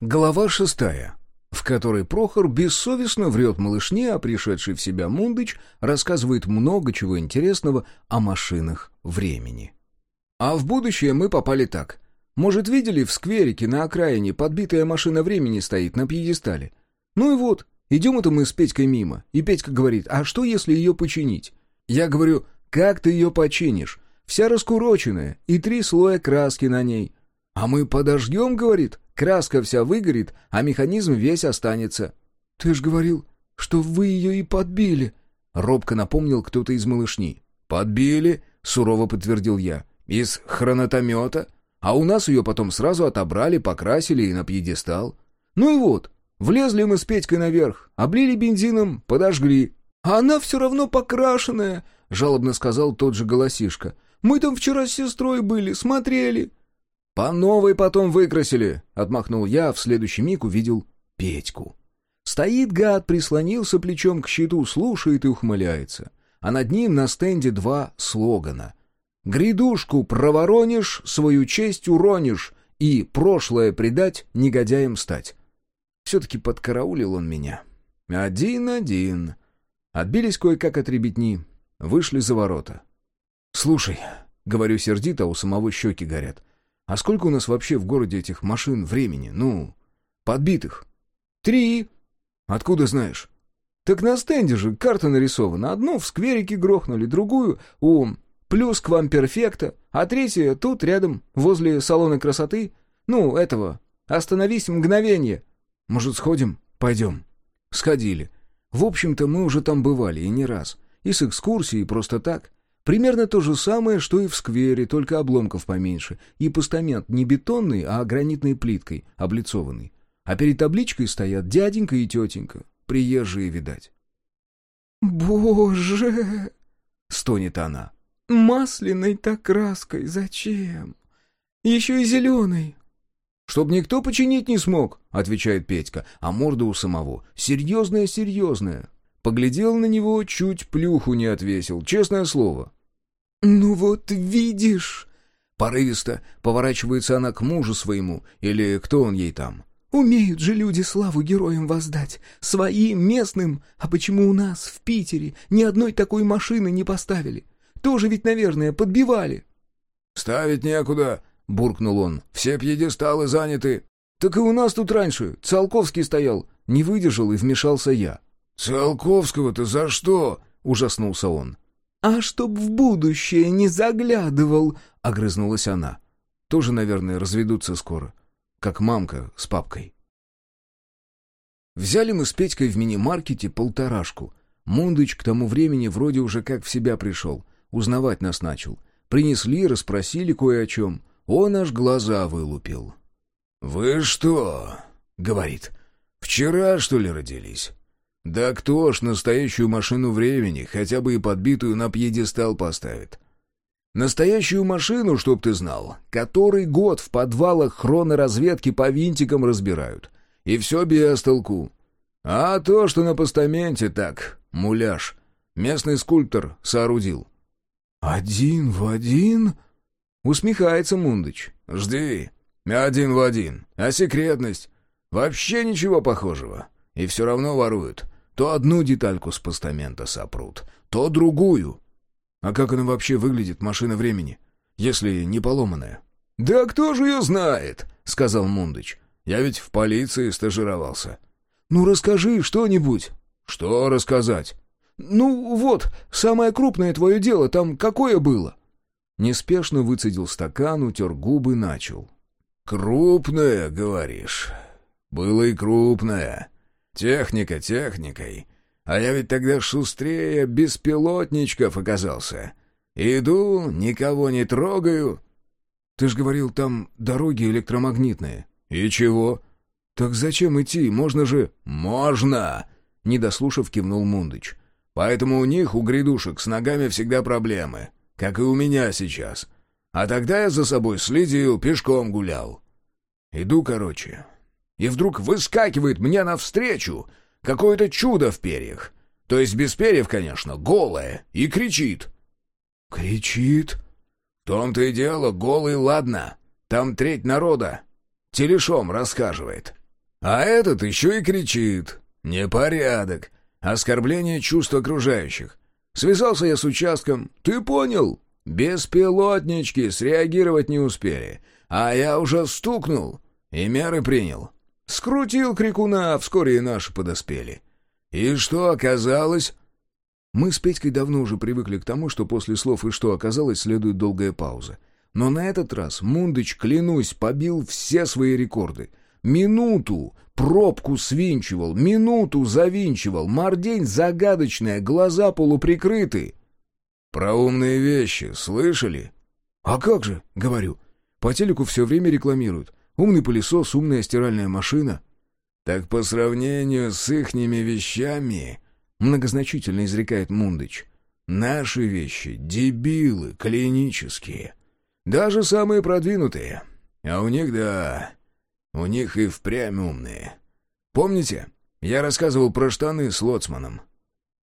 Глава шестая, в которой Прохор бессовестно врет малышне, а пришедший в себя Мундыч рассказывает много чего интересного о машинах времени. А в будущее мы попали так. Может, видели, в скверике на окраине подбитая машина времени стоит на пьедестале? Ну и вот, идем это мы с Петькой мимо, и Петька говорит, а что если ее починить? Я говорю, как ты ее починишь? Вся раскуроченная, и три слоя краски на ней. А мы подождем, говорит, краска вся выгорит, а механизм весь останется. Ты ж говорил, что вы ее и подбили. Робко напомнил кто-то из малышни. «Подбили», — сурово подтвердил я. «Из хронотомета. А у нас ее потом сразу отобрали, покрасили и на пьедестал. Ну и вот, влезли мы с Петькой наверх, облили бензином, подожгли. А она все равно покрашенная», — жалобно сказал тот же голосишка. «Мы там вчера с сестрой были, смотрели». «По новой потом выкрасили», — отмахнул я, в следующий миг увидел Петьку. Стоит гад, прислонился плечом к щиту, слушает и ухмыляется. А над ним на стенде два слогана. «Грядушку проворонишь, свою честь уронишь» и «Прошлое предать, негодяем стать». Все-таки подкараулил он меня. Один-один. Отбились кое-как от ребятни, вышли за ворота. «Слушай», — говорю сердито, а у самого щеки горят, «а сколько у нас вообще в городе этих машин времени, ну, подбитых?» «Три». «Откуда знаешь?» «Так на стенде же карта нарисована. Одну в скверике грохнули, другую у плюс к вам перфекта, а третья тут рядом, возле салона красоты. Ну, этого, остановись мгновение». «Может, сходим? Пойдем». Сходили. В общем-то, мы уже там бывали, и не раз. И с экскурсией, и просто так. Примерно то же самое, что и в сквере, только обломков поменьше. И постамент не бетонный, а гранитной плиткой, облицованный. А перед табличкой стоят дяденька и тетенька. Приезжие, видать. «Боже!» — стонет она. «Масляной-то краской зачем? Еще и зеленой. «Чтоб никто починить не смог», — отвечает Петька, а морда у самого серьезная-серьезная. Поглядел на него, чуть плюху не отвесил, честное слово. «Ну вот видишь...» Порывисто поворачивается она к мужу своему, или кто он ей там. «Умеют же люди славу героям воздать, своим, местным, а почему у нас, в Питере, ни одной такой машины не поставили? Тоже ведь, наверное, подбивали». «Ставить некуда», — буркнул он. «Все пьедесталы заняты». «Так и у нас тут раньше. Циолковский стоял. Не выдержал и вмешался я». «Циолковского-то за что?» — ужаснулся он. «А чтоб в будущее не заглядывал», — огрызнулась она. «Тоже, наверное, разведутся скоро. Как мамка с папкой». Взяли мы с Петькой в мини-маркете полторашку. Мундыч к тому времени вроде уже как в себя пришел. Узнавать нас начал. Принесли, расспросили кое о чем. Он аж глаза вылупил. «Вы что?» — говорит. «Вчера, что ли, родились?» «Да кто ж настоящую машину времени, хотя бы и подбитую на пьедестал поставит?» «Настоящую машину, чтоб ты знал, который год в подвалах хроноразведки по винтикам разбирают. И все без толку. А то, что на постаменте, так, муляж. Местный скульптор соорудил». «Один в один?» Усмехается Мундыч. «Жди. Один в один. А секретность? Вообще ничего похожего. И все равно воруют. То одну детальку с постамента сопрут, то другую. А как она вообще выглядит, машина времени, если не поломанная?» «Да кто же ее знает?» — сказал Мундыч. «Я ведь в полиции стажировался». «Ну, расскажи что-нибудь». «Что рассказать?» «Ну, вот, самое крупное твое дело там какое было?» Неспешно выцедил стакан, утер губы, начал. «Крупное, говоришь? Было и крупное. Техника техникой. А я ведь тогда шустрее беспилотничков оказался. Иду, никого не трогаю». «Ты ж говорил, там дороги электромагнитные». «И чего?» «Так зачем идти? Можно же...» «Можно!» — недослушав, кивнул Мундыч. «Поэтому у них, у грядушек, с ногами всегда проблемы как и у меня сейчас. А тогда я за собой следил, пешком гулял. Иду, короче. И вдруг выскакивает мне навстречу какое-то чудо в перьях. То есть без перьев, конечно, голое, и кричит. «Кричит?» «В том-то и дело, голый, ладно. Там треть народа. Телешом рассказывает. А этот еще и кричит. Непорядок. Оскорбление чувств окружающих. Связался я с участком. Ты понял? Беспилотнички среагировать не успели. А я уже стукнул и меры принял. Скрутил крикуна, а вскоре и наши подоспели. И что оказалось? Мы с Петькой давно уже привыкли к тому, что после слов «и что оказалось» следует долгая пауза. Но на этот раз Мундыч, клянусь, побил все свои рекорды. Минуту пробку свинчивал, минуту завинчивал, мордень загадочная, глаза полуприкрыты. «Про умные вещи слышали?» «А как же?» — говорю. «По телеку все время рекламируют. Умный пылесос, умная стиральная машина». «Так по сравнению с ихними вещами...» — многозначительно изрекает Мундыч. «Наши вещи — дебилы клинические. Даже самые продвинутые. А у них, да, у них и впрямь умные. Помните, я рассказывал про штаны с лоцманом?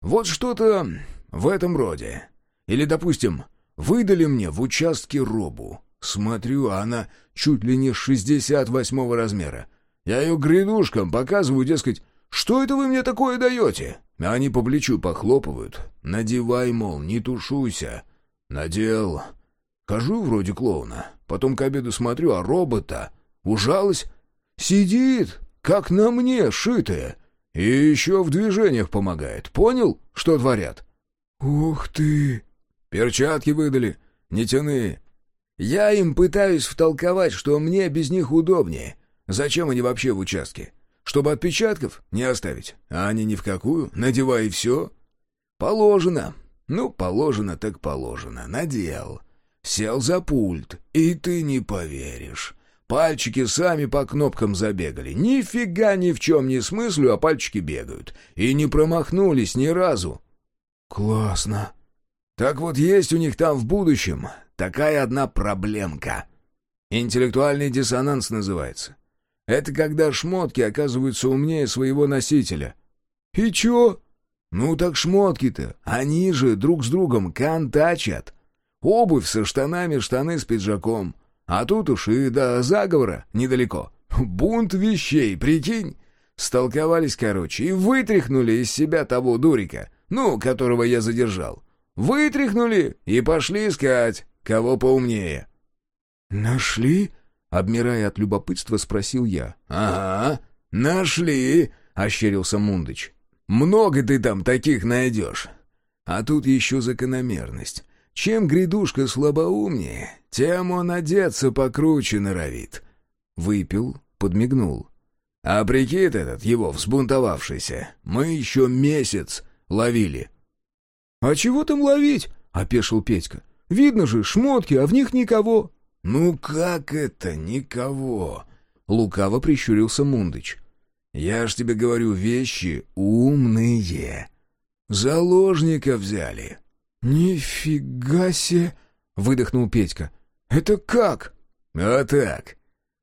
Вот что-то в этом роде. Или, допустим, выдали мне в участке робу. Смотрю, а она чуть ли не 68 размера. Я ее грядушкам показываю, дескать, что это вы мне такое даете? А они по плечу похлопывают. Надевай, мол, не тушуйся. Надел. Хожу вроде клоуна. Потом к обеду смотрю, а робота ужалась. Сидит, как на мне, шитая. И еще в движениях помогает. Понял, что творят? «Ух ты!» Перчатки выдали, нетяные. Я им пытаюсь втолковать, что мне без них удобнее. Зачем они вообще в участке? Чтобы отпечатков не оставить. А они ни в какую, надевай все. Положено. Ну, положено так положено. Надел. Сел за пульт, и ты не поверишь. Пальчики сами по кнопкам забегали. Нифига ни в чем не смыслю, а пальчики бегают. И не промахнулись ни разу. «Классно!» Так вот есть у них там в будущем такая одна проблемка. Интеллектуальный диссонанс называется. Это когда шмотки оказываются умнее своего носителя. И чё? Ну так шмотки-то, они же друг с другом контачат. Обувь со штанами, штаны с пиджаком. А тут уж и до заговора недалеко. Бунт вещей, прикинь? Столковались, короче, и вытряхнули из себя того дурика, ну, которого я задержал. Вытряхнули и пошли искать, кого поумнее. «Нашли?» Обмирая от любопытства, спросил я. «Ага, нашли!» — ощерился Мундыч. «Много ты там таких найдешь. А тут еще закономерность. Чем грядушка слабоумнее, тем он одеться покруче норовит». Выпил, подмигнул. «А прикид этот, его взбунтовавшийся, мы еще месяц ловили». «А чего там ловить?» — опешил Петька. «Видно же, шмотки, а в них никого». «Ну как это никого?» — лукаво прищурился Мундыч. «Я ж тебе говорю, вещи умные. Заложника взяли». «Нифига себе!» — выдохнул Петька. «Это как?» «А так.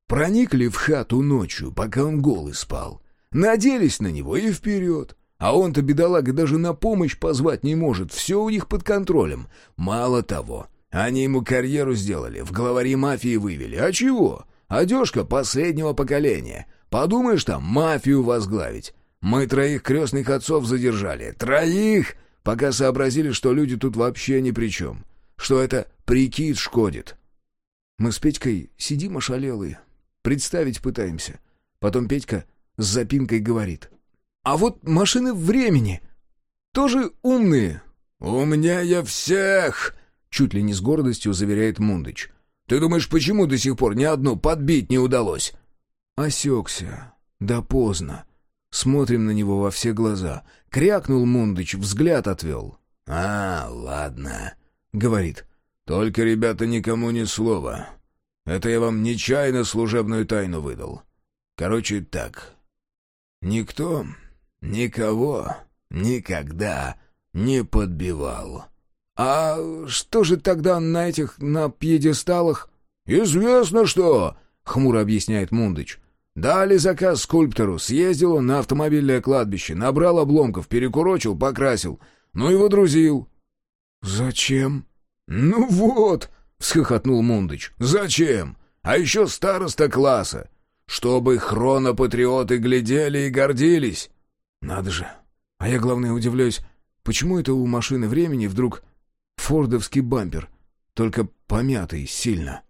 Проникли в хату ночью, пока он голый спал. Наделись на него и вперед. А он-то, бедолага, даже на помощь позвать не может. Все у них под контролем. Мало того, они ему карьеру сделали, в главари мафии вывели. А чего? Одежка последнего поколения. Подумаешь там, мафию возглавить. Мы троих крестных отцов задержали. Троих! Пока сообразили, что люди тут вообще ни при чем. Что это прикид шкодит. Мы с Петькой сидим ошалелые. Представить пытаемся. Потом Петька с запинкой говорит. «А вот машины времени тоже умные». «Умнее всех!» Чуть ли не с гордостью заверяет Мундыч. «Ты думаешь, почему до сих пор ни одну подбить не удалось?» Осекся. Да поздно. Смотрим на него во все глаза. Крякнул Мундыч, взгляд отвел. «А, ладно», — говорит. «Только, ребята, никому ни слова. Это я вам нечаянно служебную тайну выдал. Короче, так. Никто, никого, никогда не подбивал». «А что же тогда на этих, на пьедесталах?» «Известно что!» — хмуро объясняет Мундыч. «Дали заказ скульптору, съездил он на автомобильное кладбище, набрал обломков, перекурочил, покрасил, ну и водрузил». «Зачем?» «Ну вот!» — всхохотнул Мундыч. «Зачем? А еще староста класса. чтобы хронопатриоты глядели и гордились. Надо же. А я, главное, удивляюсь, почему это у машины времени вдруг фордовский бампер, только помятый сильно.